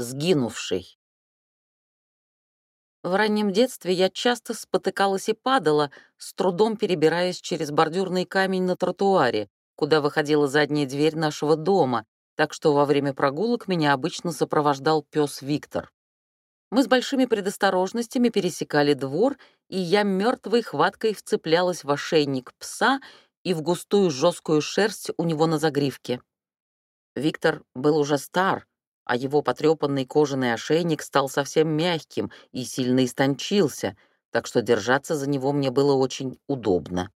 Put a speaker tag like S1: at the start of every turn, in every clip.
S1: Сгинувший. В раннем детстве я часто спотыкалась и падала, с трудом перебираясь через бордюрный камень на тротуаре, куда выходила задняя дверь нашего дома, так что во время прогулок меня обычно сопровождал пес Виктор. Мы с большими предосторожностями пересекали двор, и я мертвой хваткой вцеплялась в ошейник пса и в густую жесткую шерсть у него на загривке. Виктор был уже стар, а его потрепанный кожаный ошейник стал совсем мягким и сильно истончился, так что держаться за него мне было очень удобно.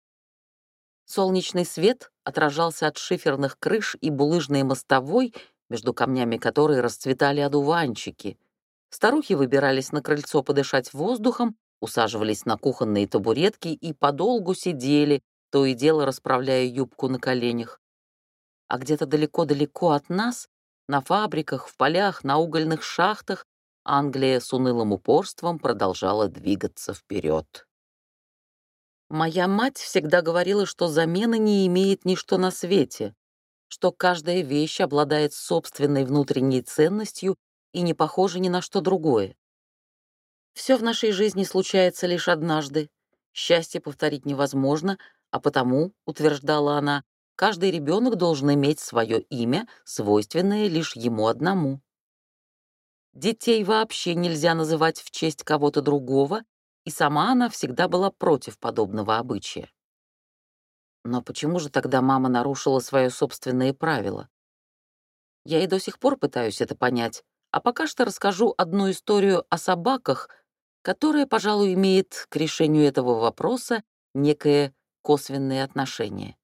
S1: Солнечный свет отражался от шиферных крыш и булыжной мостовой, между камнями которой расцветали одуванчики. Старухи выбирались на крыльцо подышать воздухом, усаживались на кухонные табуретки и подолгу сидели, то и дело расправляя юбку на коленях. А где-то далеко-далеко от нас на фабриках, в полях, на угольных шахтах Англия с унылым упорством продолжала двигаться вперед. Моя мать всегда говорила, что замены не имеет ничто на свете, что каждая вещь обладает собственной внутренней ценностью и не похожа ни на что другое. Все в нашей жизни случается лишь однажды. Счастье повторить невозможно, а потому, утверждала она, Каждый ребенок должен иметь свое имя, свойственное лишь ему одному. Детей вообще нельзя называть в честь кого-то другого, и сама она всегда была против подобного обычая. Но почему же тогда мама нарушила свое собственное правило? Я и до сих пор пытаюсь это понять, а пока что расскажу одну историю о собаках, которая, пожалуй, имеет к решению этого вопроса некое косвенное отношение.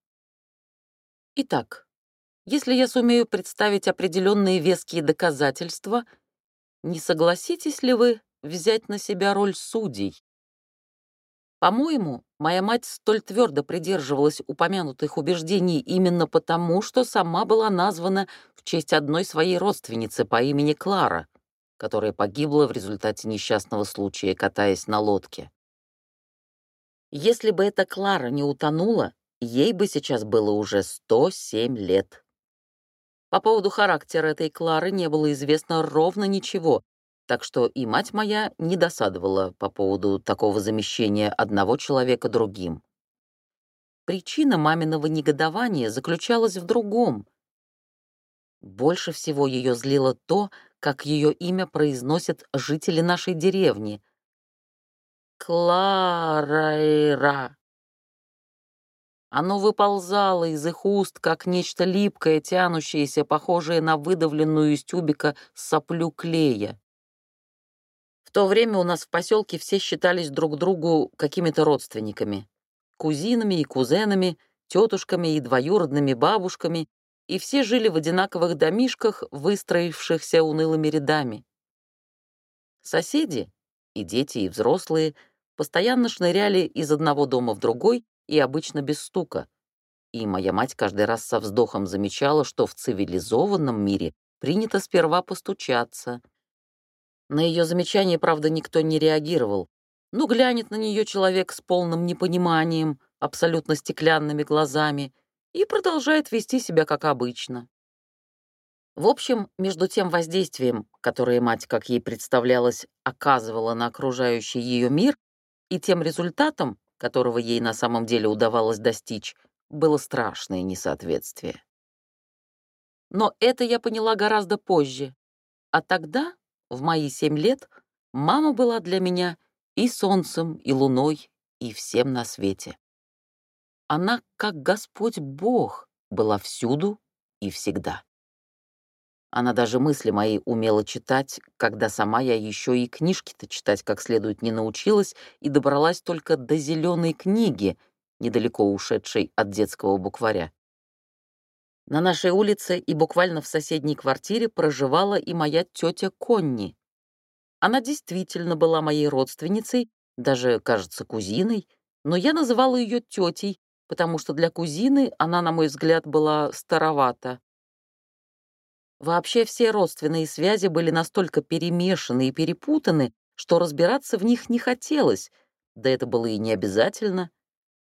S1: Итак, если я сумею представить определенные веские доказательства, не согласитесь ли вы взять на себя роль судей? По-моему, моя мать столь твердо придерживалась упомянутых убеждений именно потому, что сама была названа в честь одной своей родственницы по имени Клара, которая погибла в результате несчастного случая, катаясь на лодке. Если бы эта Клара не утонула, Ей бы сейчас было уже 107 лет. По поводу характера этой Клары не было известно ровно ничего, так что и мать моя не досадовала по поводу такого замещения одного человека другим. Причина маминого негодования заключалась в другом. Больше всего ее злило то, как ее имя произносят жители нашей деревни. Кларайра. Оно выползало из их уст, как нечто липкое, тянущееся, похожее на выдавленную из тюбика соплю клея. В то время у нас в поселке все считались друг другу какими-то родственниками. Кузинами и кузенами, тетушками и двоюродными бабушками, и все жили в одинаковых домишках, выстроившихся унылыми рядами. Соседи, и дети, и взрослые, постоянно шныряли из одного дома в другой, и обычно без стука. И моя мать каждый раз со вздохом замечала, что в цивилизованном мире принято сперва постучаться. На ее замечание, правда, никто не реагировал. Ну, глянет на нее человек с полным непониманием, абсолютно стеклянными глазами, и продолжает вести себя как обычно. В общем, между тем воздействием, которое мать, как ей представлялось, оказывала на окружающий ее мир, и тем результатом, которого ей на самом деле удавалось достичь, было страшное несоответствие. Но это я поняла гораздо позже. А тогда, в мои семь лет, мама была для меня и солнцем, и луной, и всем на свете. Она, как Господь Бог, была всюду и всегда. Она даже мысли мои умела читать, когда сама я еще и книжки-то читать как следует не научилась и добралась только до зеленой книги, недалеко ушедшей от детского букваря. На нашей улице и буквально в соседней квартире проживала и моя тетя Конни. Она действительно была моей родственницей, даже, кажется, кузиной, но я называла ее тетей, потому что для кузины она, на мой взгляд, была старовата. Вообще все родственные связи были настолько перемешаны и перепутаны, что разбираться в них не хотелось, да это было и не обязательно.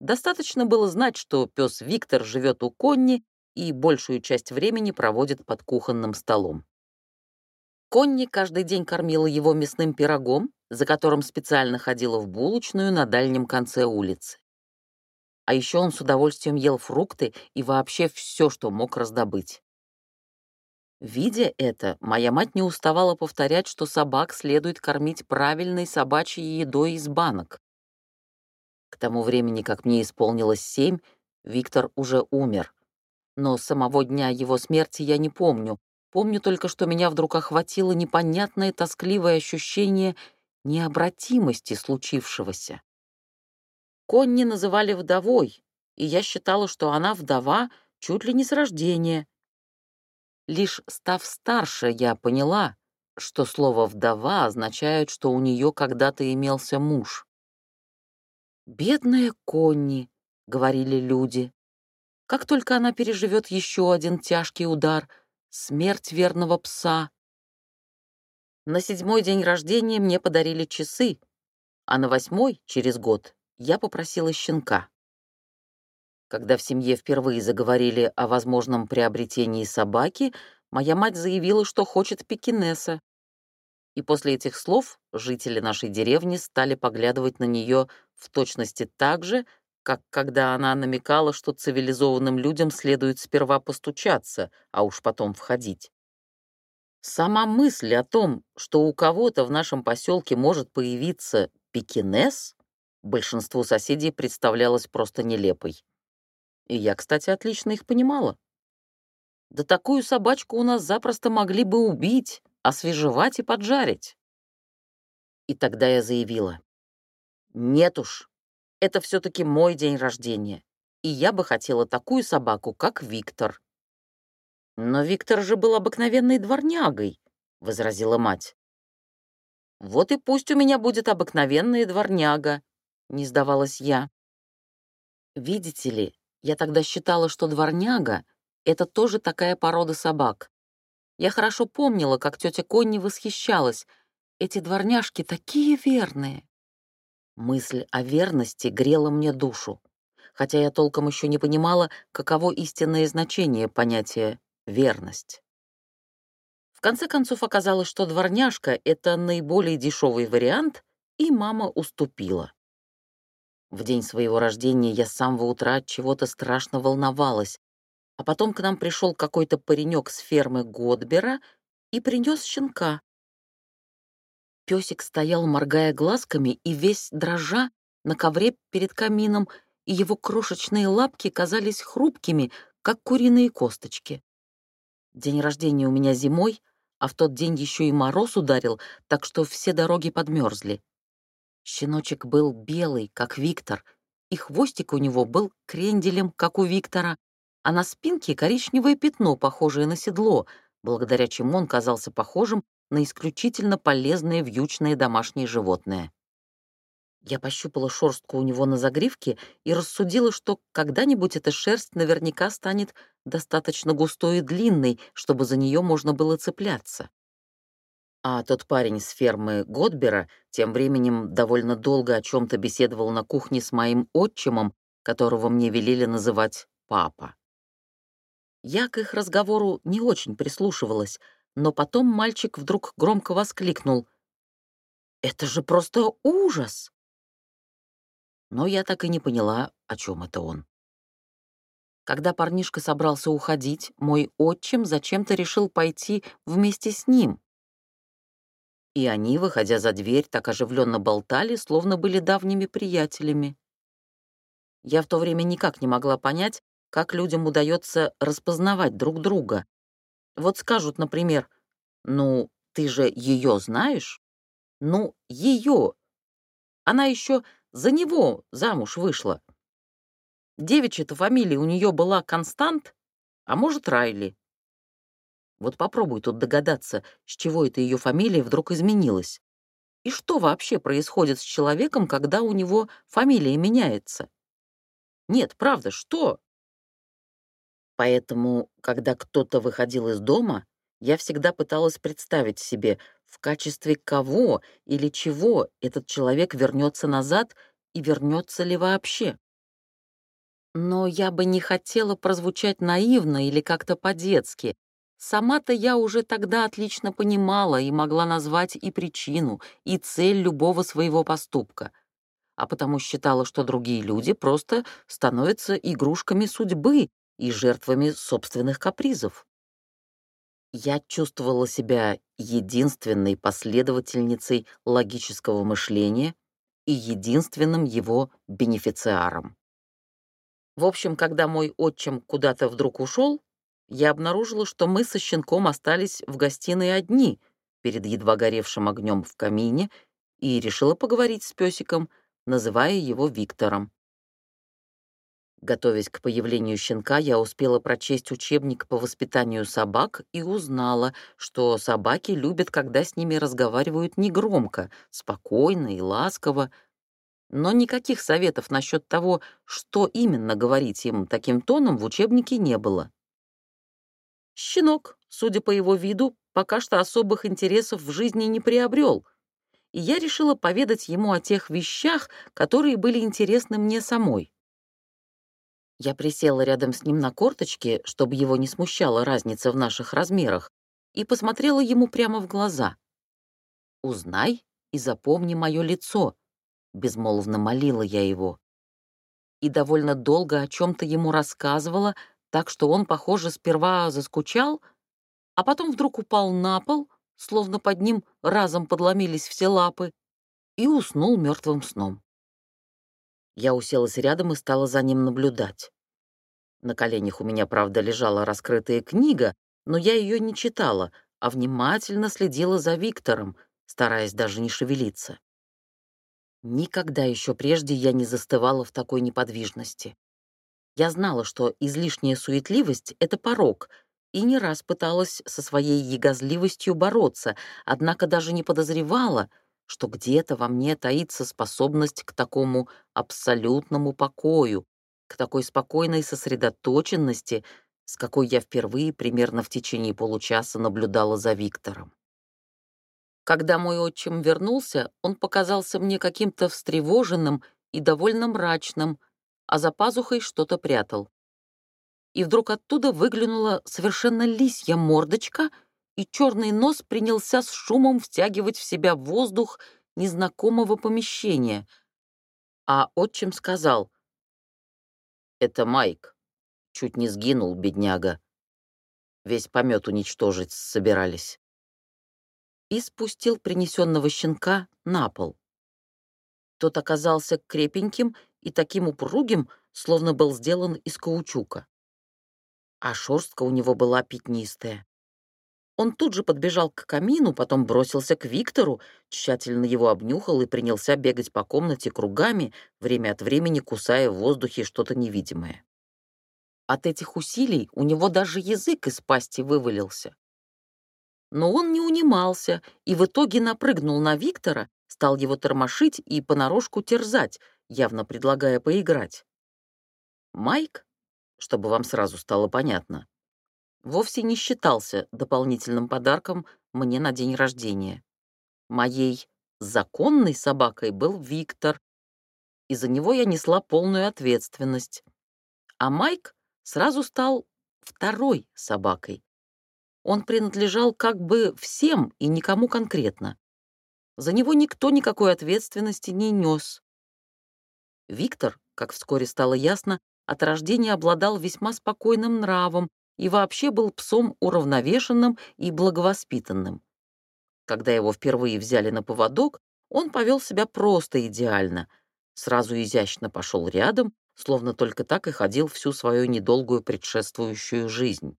S1: Достаточно было знать, что пес Виктор живет у Конни и большую часть времени проводит под кухонным столом. Конни каждый день кормила его мясным пирогом, за которым специально ходила в булочную на дальнем конце улицы. А еще он с удовольствием ел фрукты и вообще все, что мог раздобыть. Видя это, моя мать не уставала повторять, что собак следует кормить правильной собачьей едой из банок. К тому времени, как мне исполнилось семь, Виктор уже умер. Но самого дня его смерти я не помню. Помню только, что меня вдруг охватило непонятное тоскливое ощущение необратимости случившегося. Конни называли вдовой, и я считала, что она вдова чуть ли не с рождения. Лишь став старше, я поняла, что слово «вдова» означает, что у нее когда-то имелся муж. «Бедная Конни», — говорили люди. «Как только она переживет еще один тяжкий удар, смерть верного пса». На седьмой день рождения мне подарили часы, а на восьмой, через год, я попросила щенка. Когда в семье впервые заговорили о возможном приобретении собаки, моя мать заявила, что хочет пекинеса. И после этих слов жители нашей деревни стали поглядывать на нее в точности так же, как когда она намекала, что цивилизованным людям следует сперва постучаться, а уж потом входить. Сама мысль о том, что у кого-то в нашем поселке может появиться пекинес, большинству соседей представлялась просто нелепой. И я, кстати, отлично их понимала. Да такую собачку у нас запросто могли бы убить, освежевать и поджарить. И тогда я заявила, нет уж, это все-таки мой день рождения, и я бы хотела такую собаку, как Виктор. Но Виктор же был обыкновенной дворнягой, — возразила мать. Вот и пусть у меня будет обыкновенная дворняга, — не сдавалась я. Видите ли, я тогда считала, что дворняга — это тоже такая порода собак. Я хорошо помнила, как тетя Конни восхищалась. Эти дворняжки такие верные. Мысль о верности грела мне душу, хотя я толком еще не понимала, каково истинное значение понятия «верность». В конце концов оказалось, что дворняжка — это наиболее дешевый вариант, и мама уступила. В день своего рождения я с самого утра от чего-то страшно волновалась, а потом к нам пришел какой-то паренек с фермы Годбера и принес щенка. Песик стоял, моргая глазками, и весь дрожа на ковре перед камином, и его крошечные лапки казались хрупкими, как куриные косточки. День рождения у меня зимой, а в тот день еще и мороз ударил, так что все дороги подмерзли. Щеночек был белый, как Виктор, и хвостик у него был кренделем, как у Виктора, а на спинке коричневое пятно, похожее на седло, благодаря чему он казался похожим на исключительно полезное вьючное домашнее животное. Я пощупала шерстку у него на загривке и рассудила, что когда-нибудь эта шерсть наверняка станет достаточно густой и длинной, чтобы за нее можно было цепляться. А тот парень с фермы Годбера тем временем довольно долго о чем-то беседовал на кухне с моим отчимом, которого мне велели называть папа. Я к их разговору не очень прислушивалась, но потом мальчик вдруг громко воскликнул. «Это же просто ужас!» Но я так и не поняла, о чем это он. Когда парнишка собрался уходить, мой отчим зачем-то решил пойти вместе с ним, и они, выходя за дверь, так оживленно болтали, словно были давними приятелями. Я в то время никак не могла понять, как людям удается распознавать друг друга. Вот скажут, например, «Ну, ты же ее знаешь?» «Ну, ее. Она еще за него замуж вышла. Девичья-то фамилия у нее была Констант, а может, Райли. Вот попробуй тут догадаться, с чего эта ее фамилия вдруг изменилась. И что вообще происходит с человеком, когда у него фамилия меняется? Нет, правда, что? Поэтому, когда кто-то выходил из дома, я всегда пыталась представить себе, в качестве кого или чего этот человек вернется назад и вернется ли вообще. Но я бы не хотела прозвучать наивно или как-то по-детски, Сама-то я уже тогда отлично понимала и могла назвать и причину, и цель любого своего поступка, а потому считала, что другие люди просто становятся игрушками судьбы и жертвами собственных капризов. Я чувствовала себя единственной последовательницей логического мышления и единственным его бенефициаром. В общем, когда мой отчим куда-то вдруг ушел, я обнаружила, что мы со щенком остались в гостиной одни перед едва горевшим огнем в камине и решила поговорить с песиком, называя его Виктором. Готовясь к появлению щенка, я успела прочесть учебник по воспитанию собак и узнала, что собаки любят, когда с ними разговаривают негромко, спокойно и ласково, но никаких советов насчет того, что именно говорить им таким тоном, в учебнике не было. Щенок, судя по его виду, пока что особых интересов в жизни не приобрел, и я решила поведать ему о тех вещах, которые были интересны мне самой. Я присела рядом с ним на корточке, чтобы его не смущала разница в наших размерах, и посмотрела ему прямо в глаза. «Узнай и запомни мое лицо», — безмолвно молила я его. И довольно долго о чем-то ему рассказывала, так что он, похоже, сперва заскучал, а потом вдруг упал на пол, словно под ним разом подломились все лапы, и уснул мертвым сном. Я уселась рядом и стала за ним наблюдать. На коленях у меня, правда, лежала раскрытая книга, но я ее не читала, а внимательно следила за Виктором, стараясь даже не шевелиться. Никогда еще прежде я не застывала в такой неподвижности. Я знала, что излишняя суетливость — это порог, и не раз пыталась со своей ягозливостью бороться, однако даже не подозревала, что где-то во мне таится способность к такому абсолютному покою, к такой спокойной сосредоточенности, с какой я впервые примерно в течение получаса наблюдала за Виктором. Когда мой отчим вернулся, он показался мне каким-то встревоженным и довольно мрачным, а за пазухой что-то прятал. И вдруг оттуда выглянула совершенно лисья мордочка, и черный нос принялся с шумом втягивать в себя воздух незнакомого помещения. А отчим сказал, «Это Майк. Чуть не сгинул, бедняга. Весь помет уничтожить собирались». И спустил принесенного щенка на пол. Тот оказался крепеньким и таким упругим, словно был сделан из каучука. А шерстка у него была пятнистая. Он тут же подбежал к камину, потом бросился к Виктору, тщательно его обнюхал и принялся бегать по комнате кругами, время от времени кусая в воздухе что-то невидимое. От этих усилий у него даже язык из пасти вывалился. Но он не унимался и в итоге напрыгнул на Виктора, стал его тормошить и понарошку терзать, явно предлагая поиграть. Майк, чтобы вам сразу стало понятно, вовсе не считался дополнительным подарком мне на день рождения. Моей законной собакой был Виктор, и за него я несла полную ответственность. А Майк сразу стал второй собакой. Он принадлежал как бы всем и никому конкретно. За него никто никакой ответственности не нес. Виктор, как вскоре стало ясно, от рождения обладал весьма спокойным нравом и вообще был псом уравновешенным и благовоспитанным. Когда его впервые взяли на поводок, он повел себя просто идеально, сразу изящно пошел рядом, словно только так и ходил всю свою недолгую предшествующую жизнь.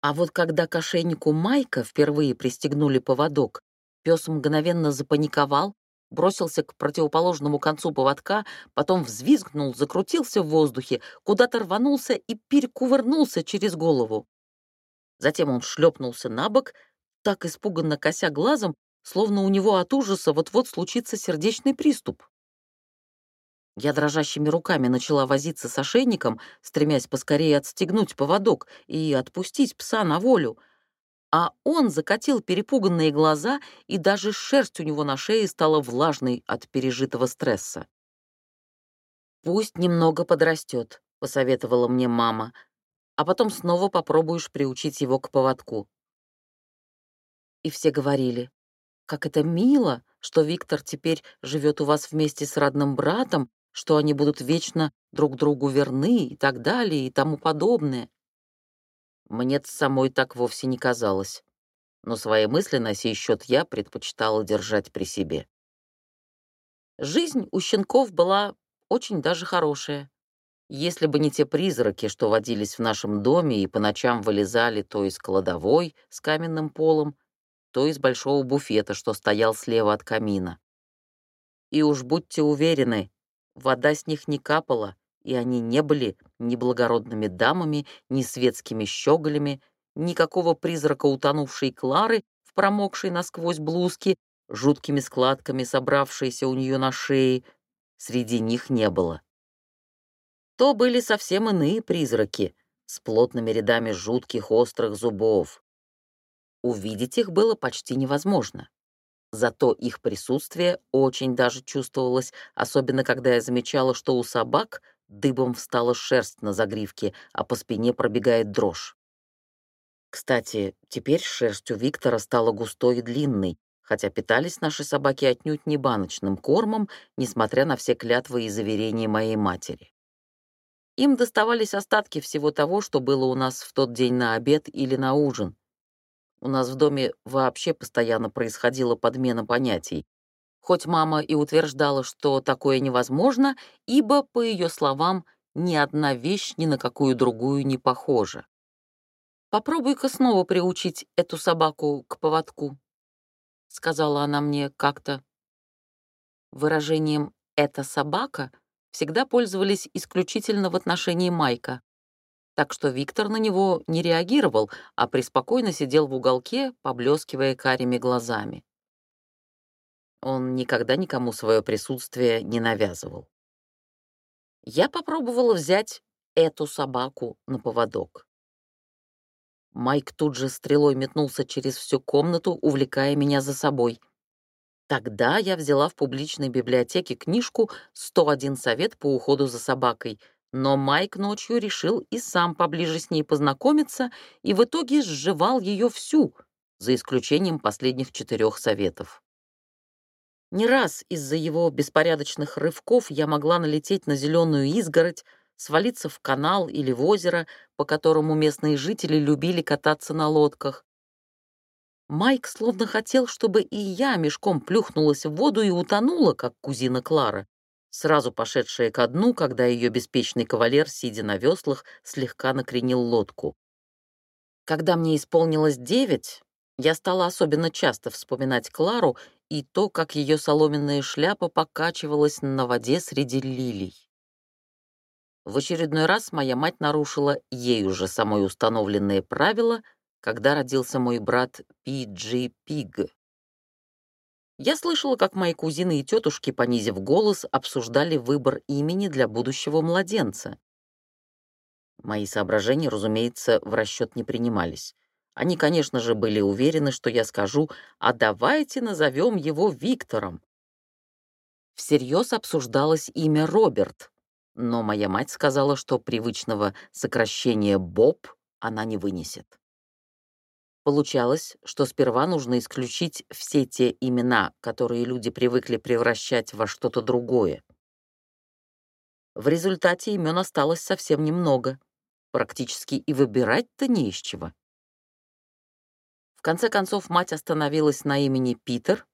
S1: А вот когда к ошейнику Майка впервые пристегнули поводок, пес мгновенно запаниковал, бросился к противоположному концу поводка, потом взвизгнул, закрутился в воздухе, куда-то рванулся и перекувырнулся через голову. Затем он шлепнулся на бок, так испуганно кося глазом, словно у него от ужаса вот-вот случится сердечный приступ. Я дрожащими руками начала возиться с ошейником, стремясь поскорее отстегнуть поводок и отпустить пса на волю — а он закатил перепуганные глаза, и даже шерсть у него на шее стала влажной от пережитого стресса. «Пусть немного подрастет», — посоветовала мне мама. а потом снова попробуешь приучить его к поводку. И все говорили, как это мило, что Виктор теперь живет у вас вместе с родным братом, что они будут вечно друг другу верны и так далее и тому подобное. Мне самой так вовсе не казалось, но свои мысли на сей счет я предпочитала держать при себе. Жизнь у щенков была очень даже хорошая. Если бы не те призраки, что водились в нашем доме и по ночам вылезали то из кладовой с каменным полом, то из большого буфета, что стоял слева от камина. И уж будьте уверены, вода с них не капала, и они не были ни благородными дамами, ни светскими щеголями, никакого призрака утонувшей Клары в промокшей насквозь блузке, жуткими складками, собравшейся у нее на шее, среди них не было то были совсем иные призраки с плотными рядами жутких острых зубов. Увидеть их было почти невозможно. Зато их присутствие очень даже чувствовалось, особенно когда я замечала, что у собак дыбом встала шерсть на загривке, а по спине пробегает дрожь. Кстати, теперь шерсть у Виктора стала густой и длинной, хотя питались наши собаки отнюдь не баночным кормом, несмотря на все клятвы и заверения моей матери. Им доставались остатки всего того, что было у нас в тот день на обед или на ужин. У нас в доме вообще постоянно происходила подмена понятий. Хоть мама и утверждала, что такое невозможно, ибо, по ее словам, ни одна вещь ни на какую другую не похожа. «Попробуй-ка снова приучить эту собаку к поводку», — сказала она мне как-то. Выражением «эта собака» всегда пользовались исключительно в отношении Майка. Так что Виктор на него не реагировал, а преспокойно сидел в уголке, поблескивая карими глазами. Он никогда никому свое присутствие не навязывал. Я попробовала взять эту собаку на поводок. Майк тут же стрелой метнулся через всю комнату, увлекая меня за собой — Тогда я взяла в публичной библиотеке книжку «101 совет по уходу за собакой», но Майк ночью решил и сам поближе с ней познакомиться и в итоге сживал ее всю, за исключением последних четырех советов. Не раз из-за его беспорядочных рывков я могла налететь на зеленую изгородь, свалиться в канал или в озеро, по которому местные жители любили кататься на лодках, Майк словно хотел, чтобы и я мешком плюхнулась в воду и утонула, как кузина Клара, сразу пошедшая ко дну, когда ее беспечный кавалер, сидя на веслах, слегка накренил лодку. Когда мне исполнилось девять, я стала особенно часто вспоминать Клару и то, как ее соломенная шляпа покачивалась на воде среди лилий. В очередной раз моя мать нарушила ей уже самой установленные правила — когда родился мой брат Пи-Джи Пиг. Я слышала, как мои кузины и тетушки, понизив голос, обсуждали выбор имени для будущего младенца. Мои соображения, разумеется, в расчет не принимались. Они, конечно же, были уверены, что я скажу «а давайте назовем его Виктором». Всерьез обсуждалось имя Роберт, но моя мать сказала, что привычного сокращения «Боб» она не вынесет. Получалось, что сперва нужно исключить все те имена, которые люди привыкли превращать во что-то другое. В результате имен осталось совсем немного. Практически и выбирать-то не из чего. Конце концов, мать остановилась на имени Питер,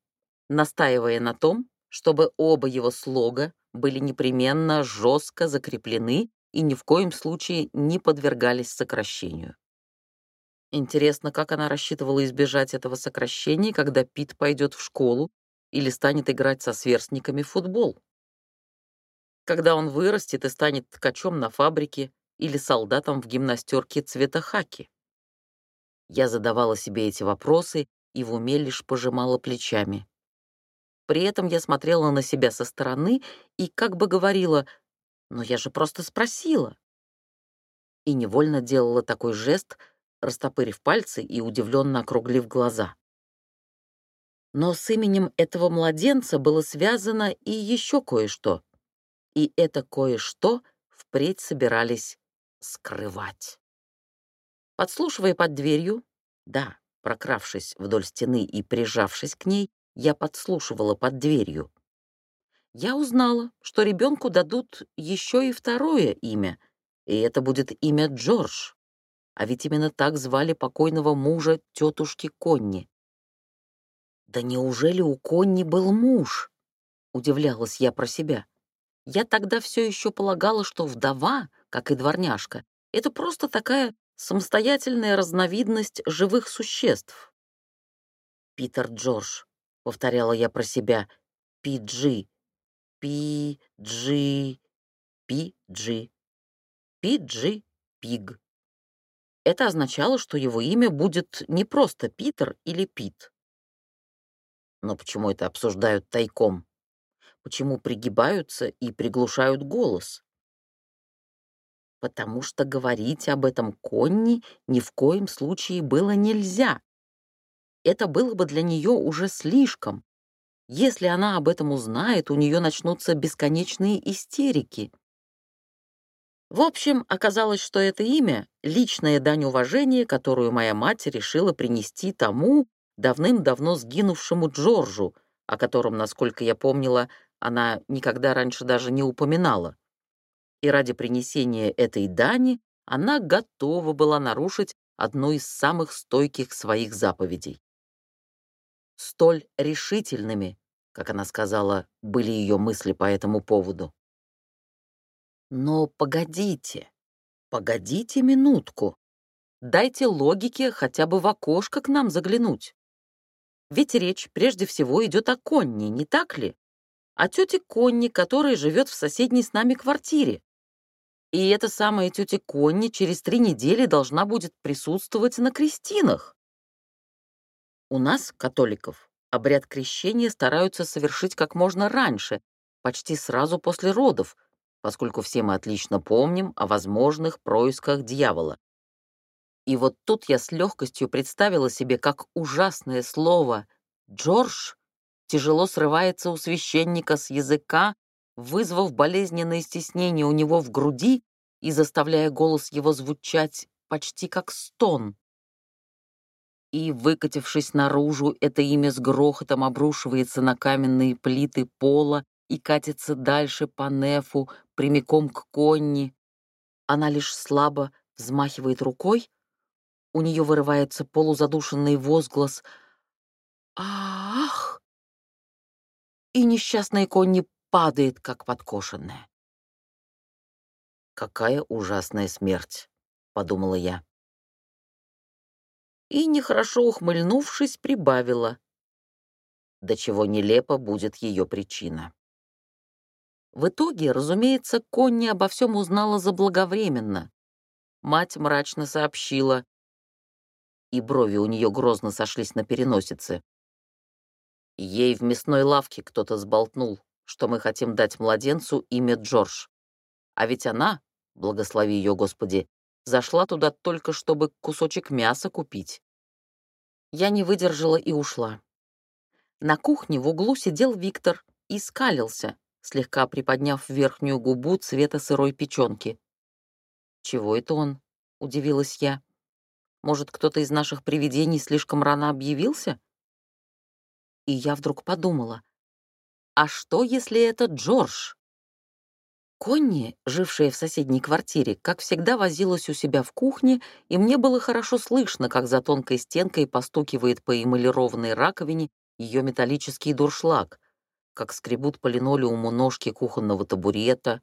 S1: настаивая на том, чтобы оба его слога были непременно жестко закреплены и ни в коем случае не подвергались сокращению. Интересно, как она рассчитывала избежать этого сокращения, когда Пит пойдет в школу или станет играть со сверстниками в футбол? Когда он вырастет и станет ткачом на фабрике или солдатом в гимнастерке цвета хаки? Я задавала себе эти вопросы и в уме лишь пожимала плечами. При этом я смотрела на себя со стороны и как бы говорила, «Но я же просто спросила». И невольно делала такой жест, растопырив пальцы и удивленно округлив глаза. Но с именем этого младенца было связано и еще кое-что. И это кое-что впредь собирались скрывать. Подслушивая под дверью, да, прокравшись вдоль стены и прижавшись к ней, я подслушивала под дверью. Я узнала, что ребенку дадут еще и второе имя, и это будет имя Джордж. А ведь именно так звали покойного мужа тетушки Конни. «Да неужели у Конни был муж?» — удивлялась я про себя. Я тогда все еще полагала, что вдова, как и дворняжка, это просто такая самостоятельная разновидность живых существ. «Питер Джордж», — повторяла я про себя, — «Пи-Джи, Пи-Джи, Пи-Джи, Пи-Джи, Пиг». Это означало, что его имя будет не просто Питер или Пит. Но почему это обсуждают тайком? Почему пригибаются и приглушают голос? Потому что говорить об этом Конни ни в коем случае было нельзя. Это было бы для нее уже слишком. Если она об этом узнает, у нее начнутся бесконечные истерики. В общем, оказалось, что это имя — личная дань уважения, которую моя мать решила принести тому давным-давно сгинувшему Джорджу, о котором, насколько я помнила, она никогда раньше даже не упоминала. И ради принесения этой дани она готова была нарушить одну из самых стойких своих заповедей. Столь решительными, как она сказала, были ее мысли по этому поводу. Но погодите, погодите минутку. Дайте логике хотя бы в окошко к нам заглянуть. Ведь речь прежде всего идет о Конни, не так ли? О тете Конни, которая живет в соседней с нами квартире. И эта самая тетя Конни через три недели должна будет присутствовать на крестинах. У нас, католиков, обряд крещения стараются совершить как можно раньше, почти сразу после родов, поскольку все мы отлично помним о возможных происках дьявола. И вот тут я с легкостью представила себе, как ужасное слово «Джордж» тяжело срывается у священника с языка, вызвав болезненное стеснение у него в груди и заставляя голос его звучать почти как стон. И, выкатившись наружу, это имя с грохотом обрушивается на каменные плиты пола и катится дальше по нефу, прямиком к Конни. Она лишь слабо взмахивает рукой, у нее вырывается полузадушенный возглас «Ах!» И несчастная Конни падает, как подкошенная. «Какая ужасная смерть!» — подумала я. И, нехорошо ухмыльнувшись, прибавила. До чего нелепо будет ее причина. В итоге, разумеется, Конни обо всем узнала заблаговременно. Мать мрачно сообщила, и брови у нее грозно сошлись на переносице. Ей в мясной лавке кто-то сболтнул, что мы хотим дать младенцу имя Джордж. А ведь она, благослови ее Господи, зашла туда только, чтобы кусочек мяса купить. Я не выдержала и ушла. На кухне в углу сидел Виктор и скалился, слегка приподняв верхнюю губу цвета сырой печенки. «Чего это он?» — удивилась я. «Может, кто-то из наших привидений слишком рано объявился?» И я вдруг подумала, а что, если это Джордж? Конни, жившая в соседней квартире, как всегда возилась у себя в кухне, и мне было хорошо слышно, как за тонкой стенкой постукивает по эмалированной раковине ее металлический дуршлаг, как скребут по линолеуму ножки кухонного табурета.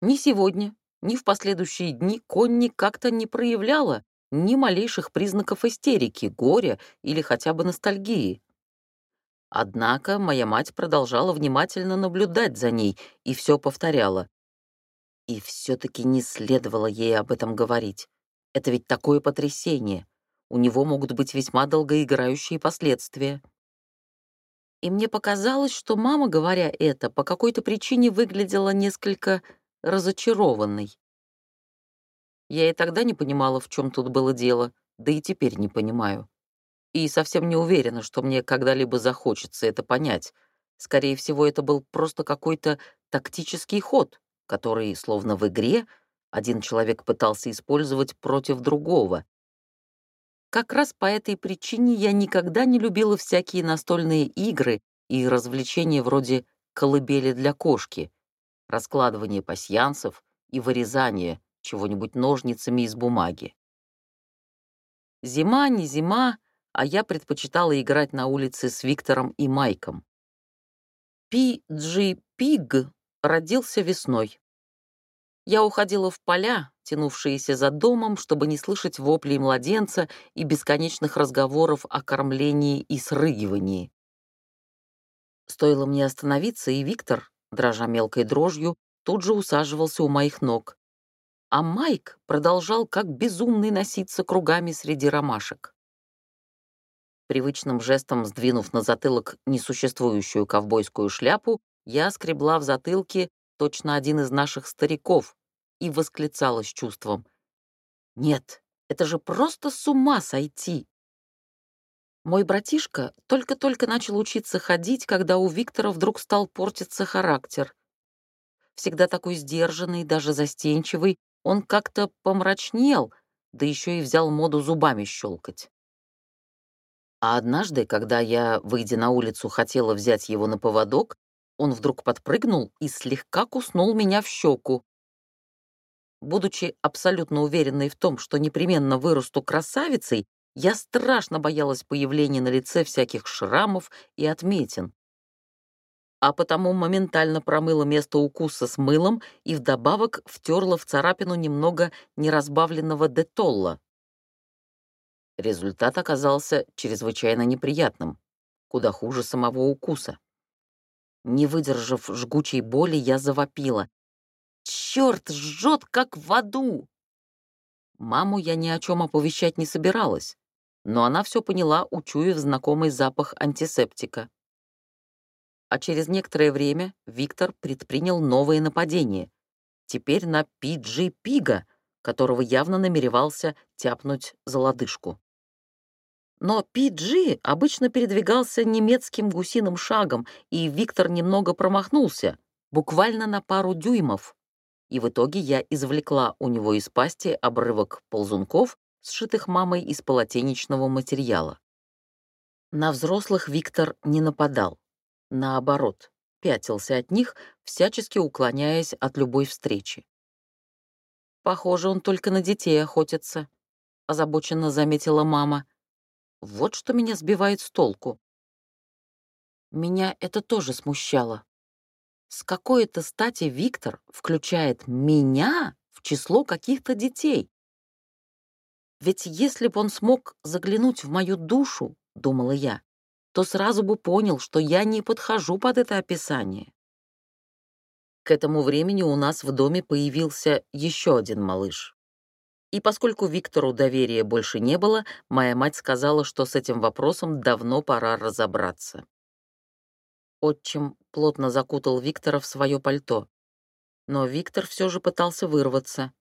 S1: Ни сегодня, ни в последующие дни Конни как-то не проявляла ни малейших признаков истерики, горя или хотя бы ностальгии. Однако моя мать продолжала внимательно наблюдать за ней и все повторяла. И все-таки не следовало ей об этом говорить. Это ведь такое потрясение. У него могут быть весьма долгоиграющие последствия и мне показалось, что мама, говоря это, по какой-то причине выглядела несколько разочарованной. Я и тогда не понимала, в чем тут было дело, да и теперь не понимаю. И совсем не уверена, что мне когда-либо захочется это понять. Скорее всего, это был просто какой-то тактический ход, который, словно в игре, один человек пытался использовать против другого. Как раз по этой причине я никогда не любила всякие настольные игры и развлечения вроде колыбели для кошки, раскладывание пасьянсов и вырезание чего-нибудь ножницами из бумаги. Зима, не зима, а я предпочитала играть на улице с Виктором и Майком. Пи Джи Пиг родился весной. Я уходила в поля, тянувшиеся за домом, чтобы не слышать воплей младенца и бесконечных разговоров о кормлении и срыгивании. Стоило мне остановиться, и Виктор, дрожа мелкой дрожью, тут же усаживался у моих ног. А Майк продолжал как безумный носиться кругами среди ромашек. Привычным жестом сдвинув на затылок несуществующую ковбойскую шляпу, я скребла в затылке точно один из наших стариков и восклицала с чувством. «Нет, это же просто с ума сойти!» Мой братишка только-только начал учиться ходить, когда у Виктора вдруг стал портиться характер. Всегда такой сдержанный, даже застенчивый, он как-то помрачнел, да еще и взял моду зубами щелкать. А однажды, когда я, выйдя на улицу, хотела взять его на поводок, он вдруг подпрыгнул и слегка куснул меня в щеку. Будучи абсолютно уверенной в том, что непременно вырасту красавицей, я страшно боялась появления на лице всяких шрамов и отметин. А потому моментально промыла место укуса с мылом и вдобавок втерла в царапину немного неразбавленного детолла. Результат оказался чрезвычайно неприятным, куда хуже самого укуса. Не выдержав жгучей боли, я завопила. «Черт, жжет, как в аду!» Маму я ни о чем оповещать не собиралась но она все поняла, учуяв знакомый запах антисептика. А через некоторое время Виктор предпринял новое нападение. Теперь на Пиджи Пига, которого явно намеревался тяпнуть за лодыжку. Но Пиджи обычно передвигался немецким гусиным шагом, и Виктор немного промахнулся, буквально на пару дюймов. И в итоге я извлекла у него из пасти обрывок ползунков сшитых мамой из полотенечного материала. На взрослых Виктор не нападал. Наоборот, пятился от них, всячески уклоняясь от любой встречи. «Похоже, он только на детей охотится», — озабоченно заметила мама. «Вот что меня сбивает с толку». Меня это тоже смущало. С какой-то стати Виктор включает меня в число каких-то детей? Ведь если бы он смог заглянуть в мою душу, думала я, то сразу бы понял, что я не подхожу под это описание. К этому времени у нас в доме появился еще один малыш. И поскольку Виктору доверия больше не было, моя мать сказала, что с этим вопросом давно пора разобраться. Отчим плотно закутал Виктора в свое пальто. Но Виктор все же пытался вырваться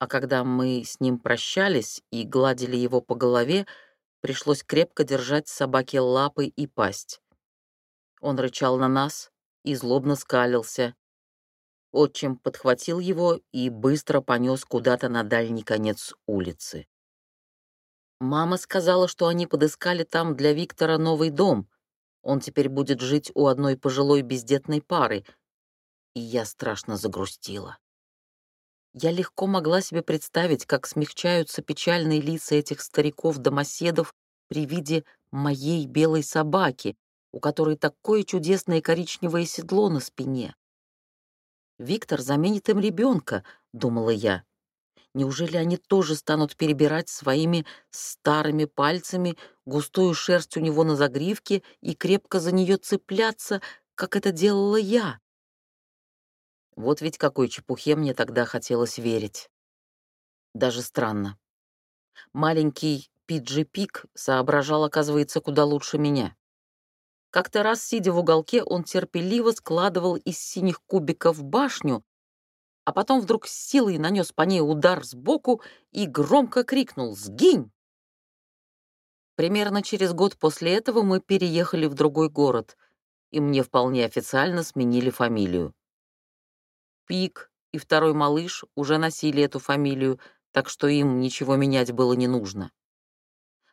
S1: а когда мы с ним прощались и гладили его по голове, пришлось крепко держать собаке лапы и пасть. Он рычал на нас и злобно скалился. Отчим подхватил его и быстро понес куда-то на дальний конец улицы. Мама сказала, что они подыскали там для Виктора новый дом. Он теперь будет жить у одной пожилой бездетной пары. И я страшно загрустила. Я легко могла себе представить, как смягчаются печальные лица этих стариков-домоседов при виде моей белой собаки, у которой такое чудесное коричневое седло на спине. «Виктор заменит им ребенка», — думала я. Неужели они тоже станут перебирать своими старыми пальцами густую шерсть у него на загривке и крепко за нее цепляться, как это делала я? Вот ведь какой чепухе мне тогда хотелось верить. Даже странно. Маленький Пиджи Пик соображал, оказывается, куда лучше меня. Как-то раз, сидя в уголке, он терпеливо складывал из синих кубиков башню, а потом вдруг с силой нанес по ней удар сбоку и громко крикнул «Сгинь!». Примерно через год после этого мы переехали в другой город, и мне вполне официально сменили фамилию. Пик и второй малыш уже носили эту фамилию, так что им ничего менять было не нужно.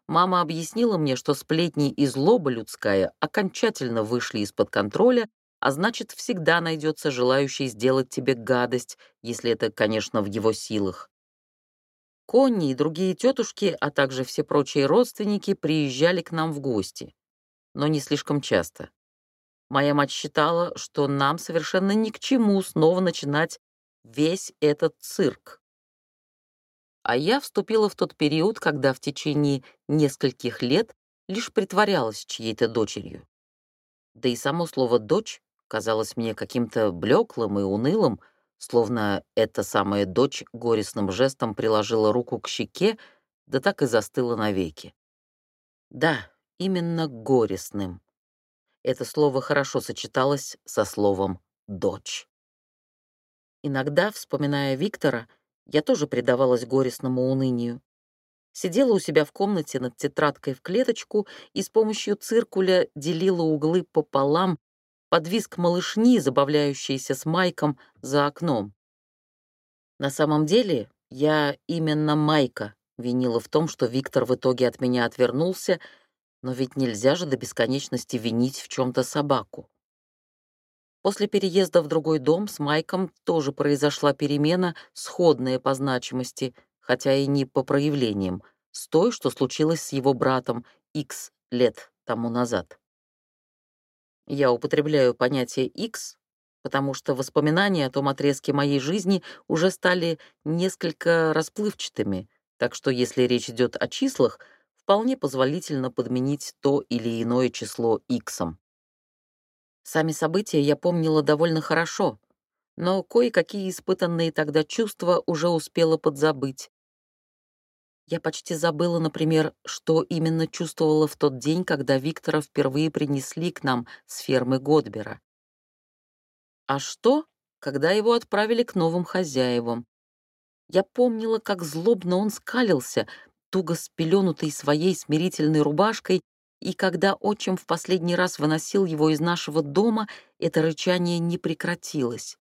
S1: Мама объяснила мне, что сплетни и злоба людская окончательно вышли из-под контроля, а значит, всегда найдется желающий сделать тебе гадость, если это, конечно, в его силах. Конни и другие тетушки, а также все прочие родственники приезжали к нам в гости, но не слишком часто. Моя мать считала, что нам совершенно ни к чему снова начинать весь этот цирк. А я вступила в тот период, когда в течение нескольких лет лишь притворялась чьей-то дочерью. Да и само слово «дочь» казалось мне каким-то блеклым и унылым, словно эта самая дочь горестным жестом приложила руку к щеке, да так и застыла навеки. Да, именно горестным. Это слово хорошо сочеталось со словом «дочь». Иногда, вспоминая Виктора, я тоже предавалась горестному унынию. Сидела у себя в комнате над тетрадкой в клеточку и с помощью циркуля делила углы пополам под визг малышни, забавляющейся с Майком за окном. На самом деле, я именно Майка винила в том, что Виктор в итоге от меня отвернулся, но ведь нельзя же до бесконечности винить в чем-то собаку. После переезда в другой дом с Майком тоже произошла перемена, сходная по значимости, хотя и не по проявлениям, с той, что случилось с его братом X лет тому назад. Я употребляю понятие X, потому что воспоминания о том отрезке моей жизни уже стали несколько расплывчатыми, так что если речь идет о числах, вполне позволительно подменить то или иное число X. Сами события я помнила довольно хорошо, но кое-какие испытанные тогда чувства уже успела подзабыть. Я почти забыла, например, что именно чувствовала в тот день, когда Виктора впервые принесли к нам с фермы Годбера. А что, когда его отправили к новым хозяевам? Я помнила, как злобно он скалился, туго спеленутый своей смирительной рубашкой, и когда отчим в последний раз выносил его из нашего дома, это рычание не прекратилось.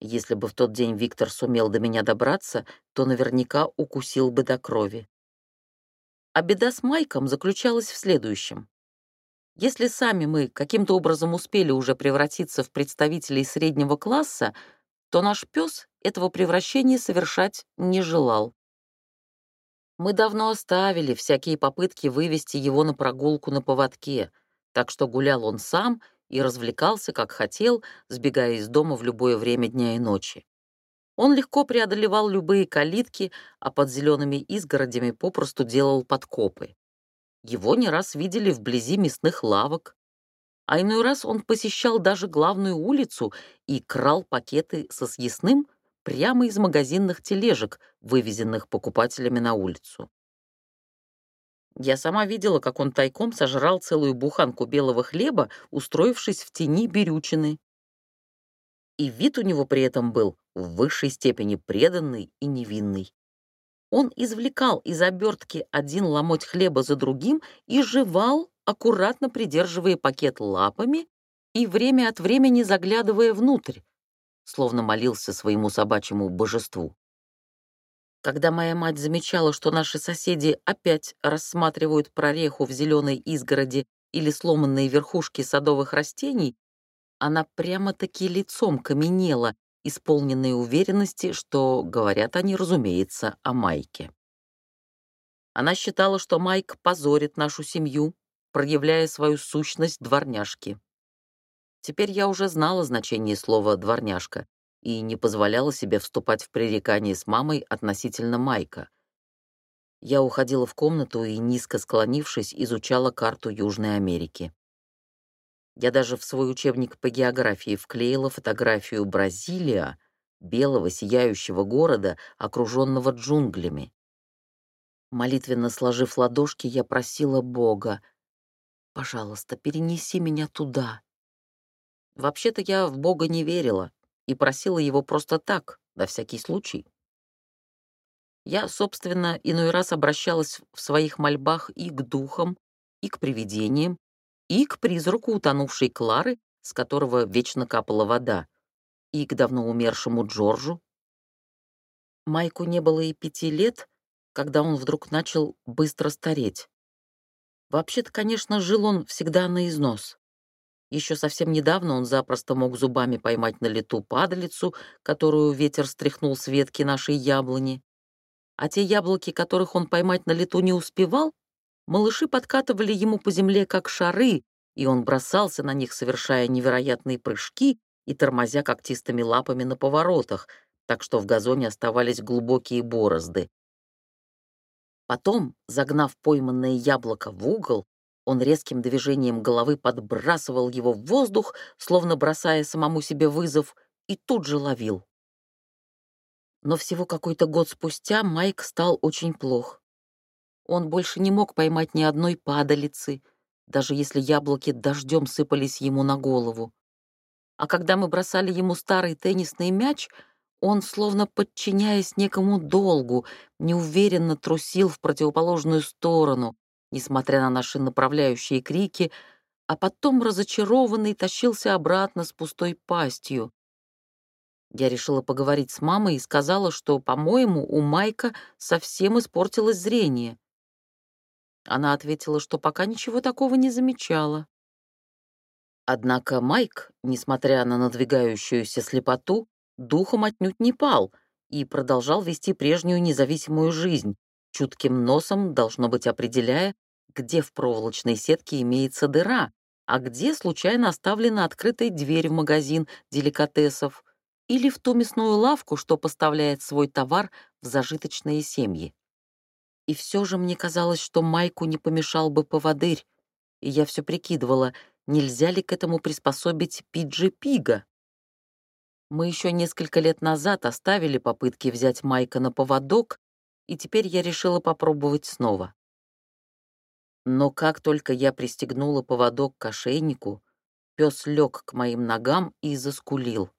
S1: Если бы в тот день Виктор сумел до меня добраться, то наверняка укусил бы до крови. А беда с Майком заключалась в следующем. Если сами мы каким-то образом успели уже превратиться в представителей среднего класса, то наш пес этого превращения совершать не желал. Мы давно оставили всякие попытки вывести его на прогулку на поводке, так что гулял он сам и развлекался, как хотел, сбегая из дома в любое время дня и ночи. Он легко преодолевал любые калитки, а под зелеными изгородями попросту делал подкопы. Его не раз видели вблизи мясных лавок, а иной раз он посещал даже главную улицу и крал пакеты со съестным прямо из магазинных тележек, вывезенных покупателями на улицу. Я сама видела, как он тайком сожрал целую буханку белого хлеба, устроившись в тени берючины. И вид у него при этом был в высшей степени преданный и невинный. Он извлекал из обертки один ломоть хлеба за другим и жевал, аккуратно придерживая пакет лапами и время от времени заглядывая внутрь, словно молился своему собачьему божеству. Когда моя мать замечала, что наши соседи опять рассматривают прореху в зеленой изгороди или сломанные верхушки садовых растений, она прямо-таки лицом каменела, исполненной уверенности, что говорят они, разумеется, о Майке. Она считала, что Майк позорит нашу семью, проявляя свою сущность дворняжки. Теперь я уже знала значение слова «дворняжка», и не позволяла себе вступать в пререкание с мамой относительно Майка. Я уходила в комнату и, низко склонившись, изучала карту Южной Америки. Я даже в свой учебник по географии вклеила фотографию Бразилия, белого сияющего города, окруженного джунглями. Молитвенно сложив ладошки, я просила Бога, «Пожалуйста, перенеси меня туда». Вообще-то я в Бога не верила, и просила его просто так, на всякий случай. Я, собственно, иной раз обращалась в своих мольбах и к духам, и к привидениям, и к призраку утонувшей Клары, с которого вечно капала вода. И к давно умершему Джорджу? Майку не было и пяти лет, когда он вдруг начал быстро стареть. Вообще-то, конечно, жил он всегда на износ. Еще совсем недавно он запросто мог зубами поймать на лету падалицу, которую ветер стряхнул с ветки нашей яблони. А те яблоки, которых он поймать на лету не успевал, малыши подкатывали ему по земле как шары, и он бросался на них, совершая невероятные прыжки и тормозя когтистыми лапами на поворотах, так что в газоне оставались глубокие борозды. Потом, загнав пойманное яблоко в угол, он резким движением головы подбрасывал его в воздух, словно бросая самому себе вызов, и тут же ловил. Но всего какой-то год спустя Майк стал очень плох. Он больше не мог поймать ни одной падалицы, даже если яблоки дождем сыпались ему на голову. А когда мы бросали ему старый теннисный мяч — он, словно подчиняясь некому долгу, неуверенно трусил в противоположную сторону, несмотря на наши направляющие крики, а потом разочарованный тащился обратно с пустой пастью. Я решила поговорить с мамой и сказала, что, по-моему, у Майка совсем испортилось зрение. Она ответила, что пока ничего такого не замечала. Однако Майк, несмотря на надвигающуюся слепоту, духом отнюдь не пал и продолжал вести прежнюю независимую жизнь, чутким носом, должно быть, определяя, где в проволочной сетке имеется дыра, а где случайно оставлена открытая дверь в магазин деликатесов или в ту мясную лавку, что поставляет свой товар в зажиточные семьи. И все же мне казалось, что Майку не помешал бы поводырь, и я все прикидывала, нельзя ли к этому приспособить Пиджи Пига. Мы еще несколько лет назад оставили попытки взять Майка на поводок, и теперь я решила попробовать снова. Но как только я пристегнула поводок к ошейнику, пес лег к моим ногам и заскулил.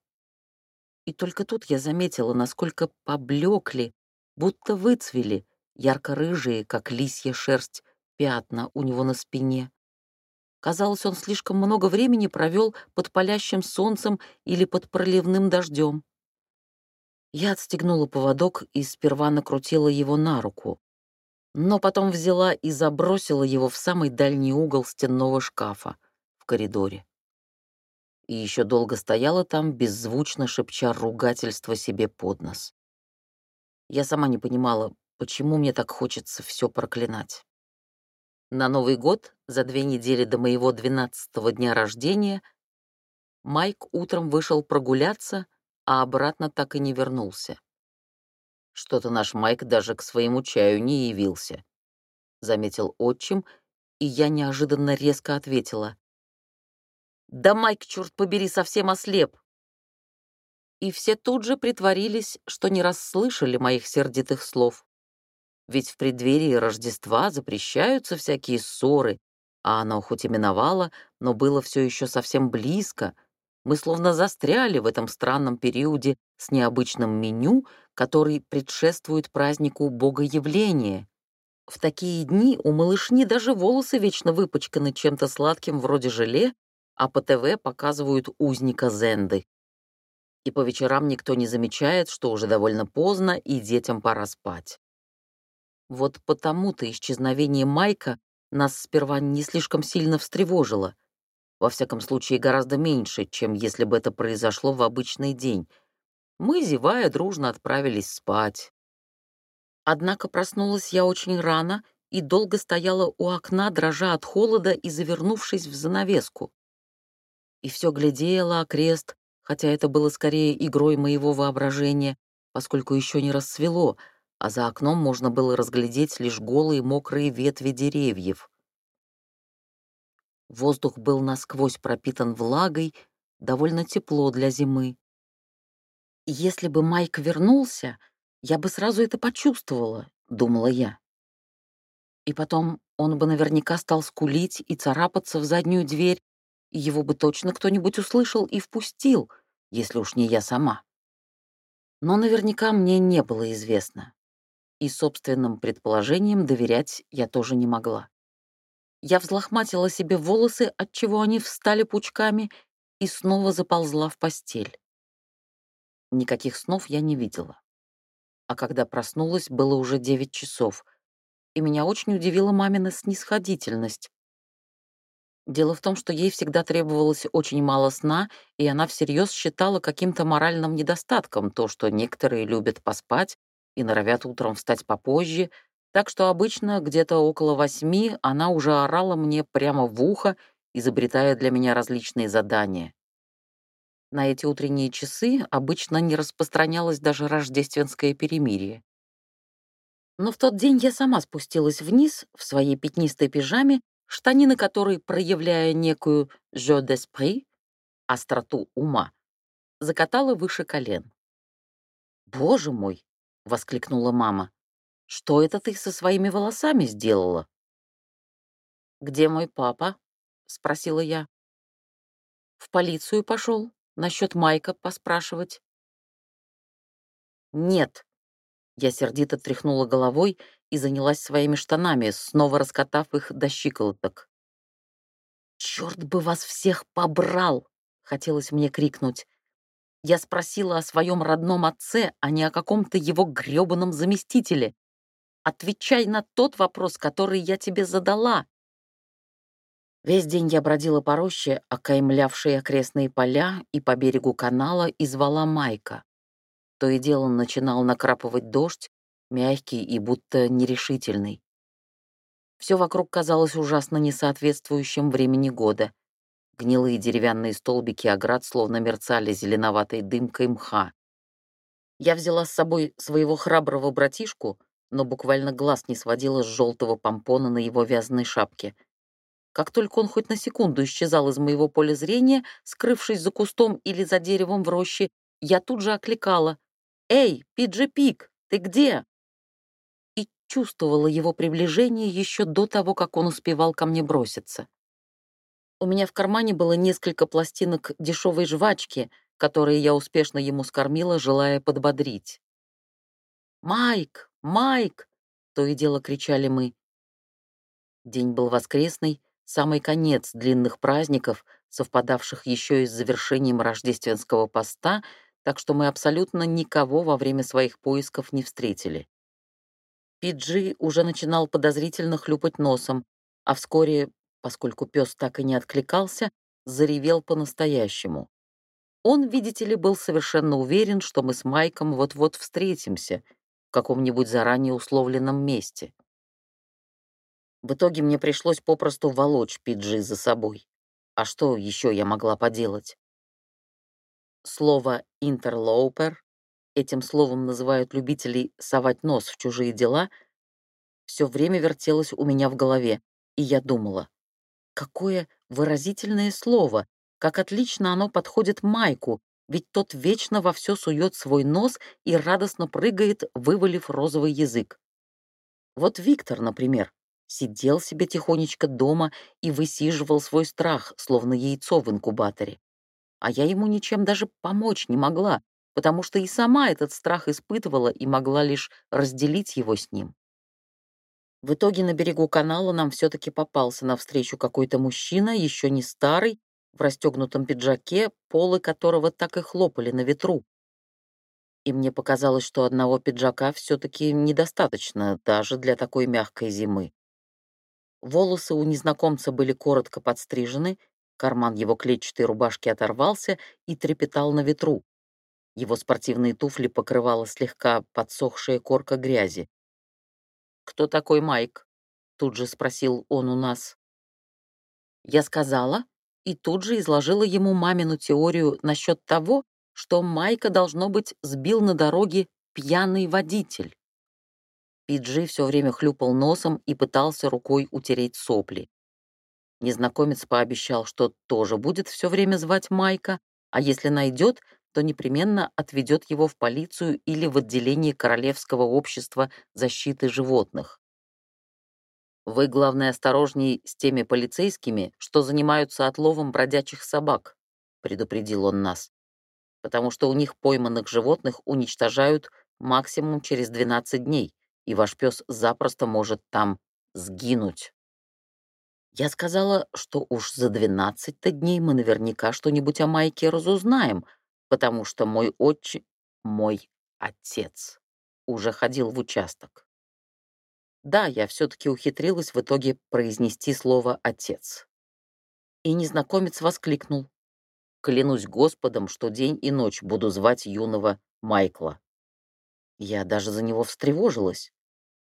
S1: И только тут я заметила, насколько поблекли, будто выцвели, ярко-рыжие, как лисья шерсть, пятна у него на спине. Казалось, он слишком много времени провел под палящим солнцем или под проливным дождем. Я отстегнула поводок и сперва накрутила его на руку, но потом взяла и забросила его в самый дальний угол стенного шкафа в коридоре. И еще долго стояла там, беззвучно шепча ругательство себе под нос. Я сама не понимала, почему мне так хочется все проклинать. На Новый год, за две недели до моего двенадцатого дня рождения, Майк утром вышел прогуляться, а обратно так и не вернулся. Что-то наш Майк даже к своему чаю не явился, заметил отчим, и я неожиданно резко ответила. «Да Майк, черт побери, совсем ослеп!» И все тут же притворились, что не расслышали моих сердитых слов. Ведь в преддверии Рождества запрещаются всякие ссоры, а оно хоть и миновало, но было все еще совсем близко. Мы словно застряли в этом странном периоде с необычным меню, который предшествует празднику Богоявления. В такие дни у малышни даже волосы вечно выпачканы чем-то сладким вроде желе, а по ТВ показывают узника Зенды. И по вечерам никто не замечает, что уже довольно поздно и детям пора спать. Вот потому-то исчезновение Майка нас сперва не слишком сильно встревожило. Во всяком случае, гораздо меньше, чем если бы это произошло в обычный день. Мы, зевая, дружно отправились спать. Однако проснулась я очень рано и долго стояла у окна, дрожа от холода и завернувшись в занавеску. И все глядела окрест, хотя это было скорее игрой моего воображения, поскольку еще не рассвело — а за окном можно было разглядеть лишь голые мокрые ветви деревьев. Воздух был насквозь пропитан влагой, довольно тепло для зимы. «Если бы Майк вернулся, я бы сразу это почувствовала», — думала я. И потом он бы наверняка стал скулить и царапаться в заднюю дверь, и его бы точно кто-нибудь услышал и впустил, если уж не я сама. Но наверняка мне не было известно, и собственным предположениям доверять я тоже не могла. Я взлохматила себе волосы, отчего они встали пучками, и снова заползла в постель. Никаких снов я не видела. А когда проснулась, было уже 9 часов, и меня очень удивила мамина снисходительность. Дело в том, что ей всегда требовалось очень мало сна, и она всерьез считала каким-то моральным недостатком то, что некоторые любят поспать и норовят утром встать попозже, так что обычно где-то около восьми она уже орала мне прямо в ухо, изобретая для меня различные задания. На эти утренние часы обычно не распространялось даже рождественское перемирие. Но в тот день я сама спустилась вниз в своей пятнистой пижаме штанины которой, проявляя некую «jeu d'esprit» — остроту ума, закатала выше колен. «Боже мой!» — воскликнула мама. «Что это ты со своими волосами сделала?» «Где мой папа?» — спросила я. «В полицию пошел, насчет Майка поспрашивать». «Нет», — я сердито тряхнула головой и занялась своими штанами, снова раскатав их до щиколоток. «Черт бы вас всех побрал!» — хотелось мне крикнуть. Я спросила о своем родном отце, а не о каком-то его грёбаном заместителе. Отвечай на тот вопрос, который я тебе задала. Весь день я бродила по роще, окаймлявшей окрестные поля, и по берегу канала и звала Майка. То и дело начинал накрапывать дождь, мягкий и будто нерешительный. Все вокруг казалось ужасно несоответствующим времени года. Гнилые деревянные столбики оград словно мерцали зеленоватой дымкой мха. Я взяла с собой своего храброго братишку, но буквально глаз не сводила с желтого помпона на его вязаной шапке. Как только он хоть на секунду исчезал из моего поля зрения, скрывшись за кустом или за деревом в роще, я тут же окликала. «Эй, Пиджи Пик, ты где?» чувствовала его приближение еще до того, как он успевал ко мне броситься. У меня в кармане было несколько пластинок дешевой жвачки, которые я успешно ему скормила, желая подбодрить. «Майк! Майк!» — то и дело кричали мы. День был воскресный, самый конец длинных праздников, совпадавших еще и с завершением рождественского поста, так что мы абсолютно никого во время своих поисков не встретили. Пиджи уже начинал подозрительно хлюпать носом, а вскоре, поскольку пес так и не откликался, заревел по-настоящему. Он, видите ли, был совершенно уверен, что мы с Майком вот-вот встретимся в каком-нибудь заранее условленном месте. В итоге мне пришлось попросту волочь Пиджи за собой. А что еще я могла поделать? Слово «интерлоупер» этим словом называют любителей совать нос в чужие дела, все время вертелось у меня в голове, и я думала, какое выразительное слово, как отлично оно подходит Майку, ведь тот вечно во все сует свой нос и радостно прыгает, вывалив розовый язык. Вот Виктор, например, сидел себе тихонечко дома и высиживал свой страх, словно яйцо в инкубаторе. А я ему ничем даже помочь не могла, потому что и сама этот страх испытывала и могла лишь разделить его с ним. В итоге на берегу канала нам все-таки попался навстречу какой-то мужчина, еще не старый, в расстегнутом пиджаке, полы которого так и хлопали на ветру. И мне показалось, что одного пиджака все-таки недостаточно даже для такой мягкой зимы. Волосы у незнакомца были коротко подстрижены, карман его клетчатой рубашки оторвался и трепетал на ветру. Его спортивные туфли покрывала слегка подсохшая корка грязи. «Кто такой Майк?» — тут же спросил он у нас. Я сказала и тут же изложила ему мамину теорию насчет того, что Майка, должно быть, сбил на дороге пьяный водитель. Пиджи все время хлюпал носом и пытался рукой утереть сопли. Незнакомец пообещал, что тоже будет все время звать Майка, а если найдет, то непременно отведет его в полицию или в отделение Королевского общества защиты животных. Вы, главное, осторожней с теми полицейскими, что занимаются отловом бродячих собак, предупредил он нас, потому что у них пойманных животных уничтожают максимум через 12 дней, и ваш пес запросто может там сгинуть. Я сказала, что уж за 12 дней мы наверняка что-нибудь о Майке разузнаем, потому что мой отчим... мой отец уже ходил в участок. Да, я все-таки ухитрилась в итоге произнести слово «отец». И незнакомец воскликнул. Клянусь Господом, что день и ночь буду звать юного Майкла. Я даже за него встревожилась.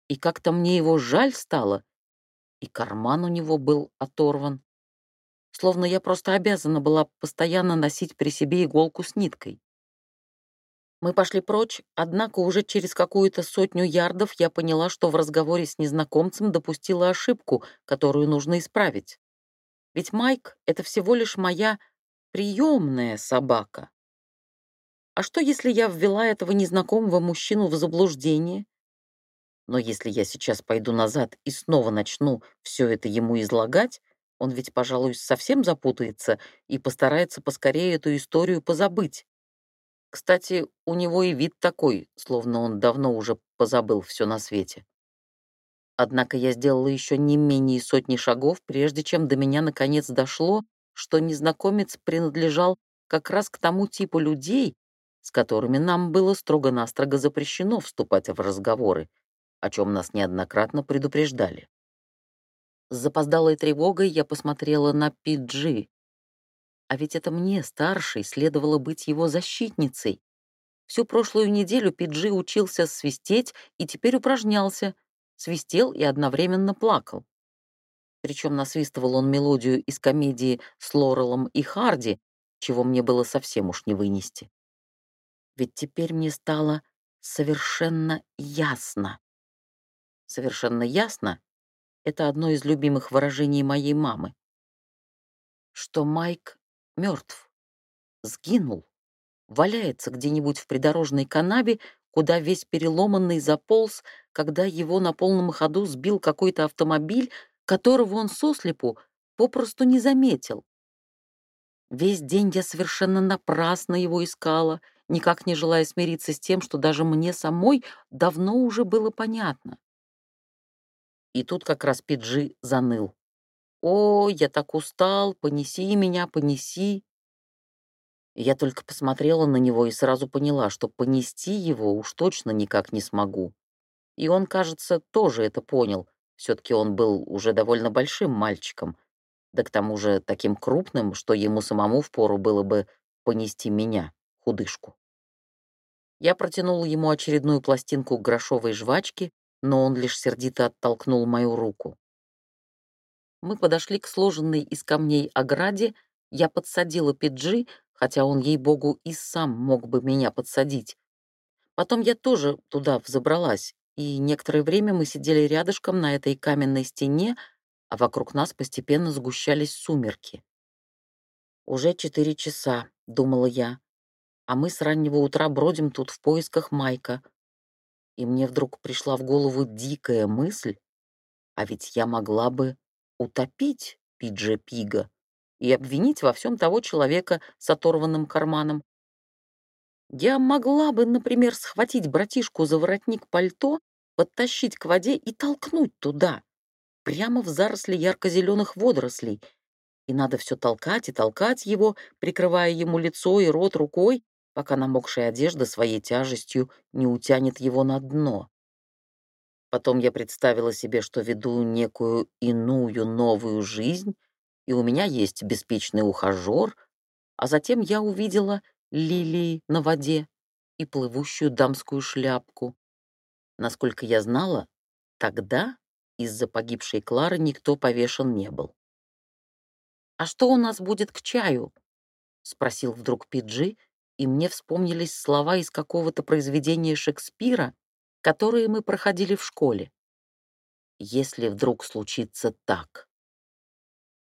S1: И как-то мне его жаль стало, и карман у него был оторван. Словно я просто обязана была постоянно носить при себе иголку с ниткой. Мы пошли прочь, однако уже через какую-то сотню ярдов я поняла, что в разговоре с незнакомцем допустила ошибку, которую нужно исправить. Ведь Майк — это всего лишь моя приемная собака. А что, если я ввела этого незнакомого мужчину в заблуждение? Но если я сейчас пойду назад и снова начну все это ему излагать, он ведь, пожалуй, совсем запутается и постарается поскорее эту историю позабыть. Кстати, у него и вид такой, словно он давно уже позабыл все на свете. Однако я сделала еще не менее сотни шагов, прежде чем до меня наконец дошло, что незнакомец принадлежал как раз к тому типу людей, с которыми нам было строго-настрого запрещено вступать в разговоры, о чем нас неоднократно предупреждали. С запоздалой тревогой я посмотрела на Пиджи, а ведь это мне, старшей, следовало быть его защитницей. Всю прошлую неделю Пиджи учился свистеть и теперь упражнялся. Свистел и одновременно плакал. Причем насвистывал он мелодию из комедии с Лорелом и Харди, чего мне было совсем уж не вынести. Ведь теперь мне стало совершенно ясно. Совершенно ясно — это одно из любимых выражений моей мамы. Что Майк мертв, сгинул, валяется где-нибудь в придорожной канаве, куда весь переломанный заполз, когда его на полном ходу сбил какой-то автомобиль, которого он сослепу попросту не заметил. Весь день я совершенно напрасно его искала, никак не желая смириться с тем, что даже мне самой давно уже было понятно. И тут как раз Пиджи заныл. «О, я так устал, понеси меня, понеси». Я только посмотрела на него и сразу поняла, что понести его уж точно никак не смогу. И он, кажется, тоже это понял. Все-таки он был уже довольно большим мальчиком, да к тому же таким крупным, что ему самому впору было бы понести меня, худышку. Я протянула ему очередную пластинку грошовой жвачки, но он лишь сердито оттолкнул мою руку. Мы подошли к сложенной из камней ограде, я подсадила Пиджи, хотя он, ей-богу, и сам мог бы меня подсадить. Потом я тоже туда взобралась, и некоторое время мы сидели рядышком на этой каменной стене, а вокруг нас постепенно сгущались сумерки. «Уже четыре часа», — думала я, «а мы с раннего утра бродим тут в поисках Майка». И мне вдруг пришла в голову дикая мысль, а ведь я могла бы утопить Пиджа Пига и обвинить во всем того человека с оторванным карманом. Я могла бы, например, схватить братишку за воротник пальто, подтащить к воде и толкнуть туда, прямо в заросли ярко-зеленых водорослей. И надо все толкать и толкать его, прикрывая ему лицо и рот рукой, пока намокшая одежда своей тяжестью не утянет его на дно. Потом я представила себе, что веду некую иную новую жизнь, и у меня есть беспечный ухажер, а затем я увидела лилии на воде и плывущую дамскую шляпку. Насколько я знала, тогда из-за погибшей Клары никто повешен не был. «А что у нас будет к чаю?» — спросил вдруг Пиджи, и мне вспомнились слова из какого-то произведения Шекспира, которые мы проходили в школе. Если вдруг случится так.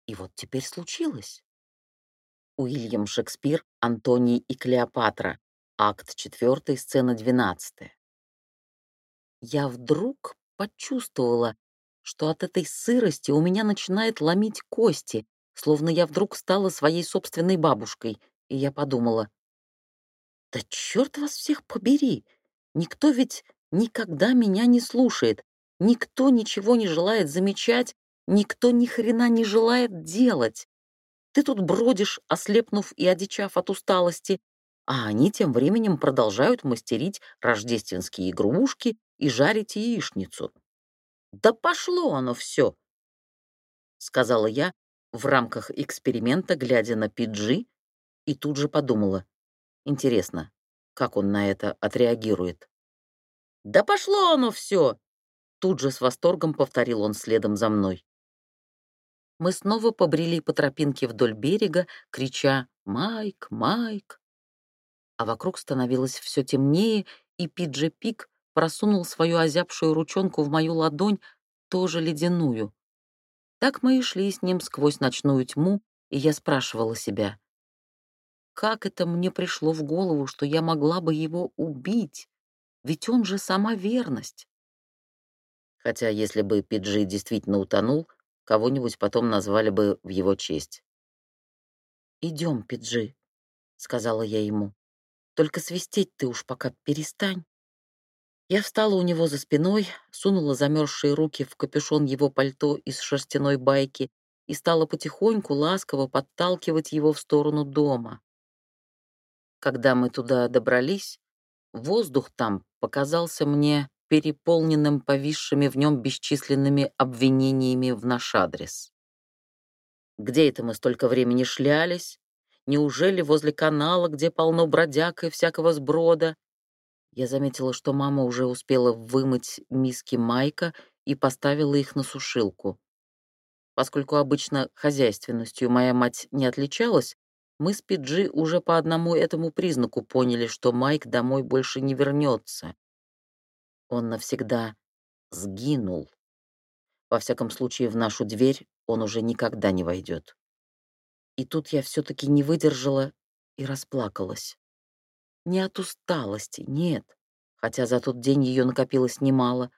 S1: И вот теперь случилось. Уильям Шекспир, Антоний и Клеопатра, акт 4, сцена 12. Я вдруг почувствовала, что от этой сырости у меня начинает ломить кости, словно я вдруг стала своей собственной бабушкой, и я подумала, «Да черт вас всех побери! Никто ведь никогда меня не слушает. Никто ничего не желает замечать, никто ни хрена не желает делать. Ты тут бродишь, ослепнув и одичав от усталости, а они тем временем продолжают мастерить рождественские игрушки и жарить яичницу. «Да пошло оно все!» — сказала я в рамках эксперимента, глядя на Пиджи, и тут же подумала. Интересно, как он на это отреагирует? «Да пошло оно все!» Тут же с восторгом повторил он следом за мной. Мы снова побрели по тропинке вдоль берега, крича «Майк! Майк!». А вокруг становилось все темнее, и Пиджи Пик просунул свою озябшую ручонку в мою ладонь, тоже ледяную. Так мы и шли с ним сквозь ночную тьму, и я спрашивала себя, как это мне пришло в голову, что я могла бы его убить? Ведь он же сама верность. Хотя если бы Пиджи действительно утонул, кого-нибудь потом назвали бы в его честь. «Идем, Пиджи», — сказала я ему. «Только свистеть ты уж пока перестань». Я встала у него за спиной, сунула замерзшие руки в капюшон его пальто из шерстяной байки и стала потихоньку ласково подталкивать его в сторону дома. Когда мы туда добрались, воздух там показался мне переполненным повисшими в нем бесчисленными обвинениями в наш адрес. Где это мы столько времени шлялись? Неужели возле канала, где полно бродяг и всякого сброда? Я заметила, что мама уже успела вымыть миски Майка и поставила их на сушилку. Поскольку обычно хозяйственностью моя мать не отличалась, мы с Пиджи уже по одному этому признаку поняли, что Майк домой больше не вернется. Он навсегда сгинул. Во всяком случае, в нашу дверь он уже никогда не войдет. И тут я все-таки не выдержала и расплакалась. Не от усталости, нет, хотя за тот день ее накопилось немало.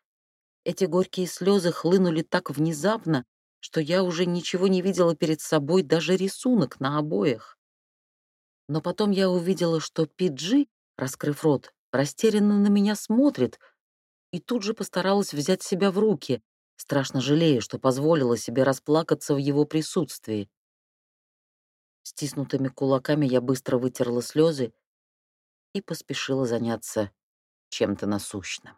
S1: Эти горькие слезы хлынули так внезапно, что я уже ничего не видела перед собой, даже рисунок на обоях. Но потом я увидела, что Пиджи, раскрыв рот, растерянно на меня смотрит — и тут же постаралась взять себя в руки, страшно жалея, что позволила себе расплакаться в его присутствии. Стиснутыми кулаками я быстро вытерла слезы и поспешила заняться чем-то насущным.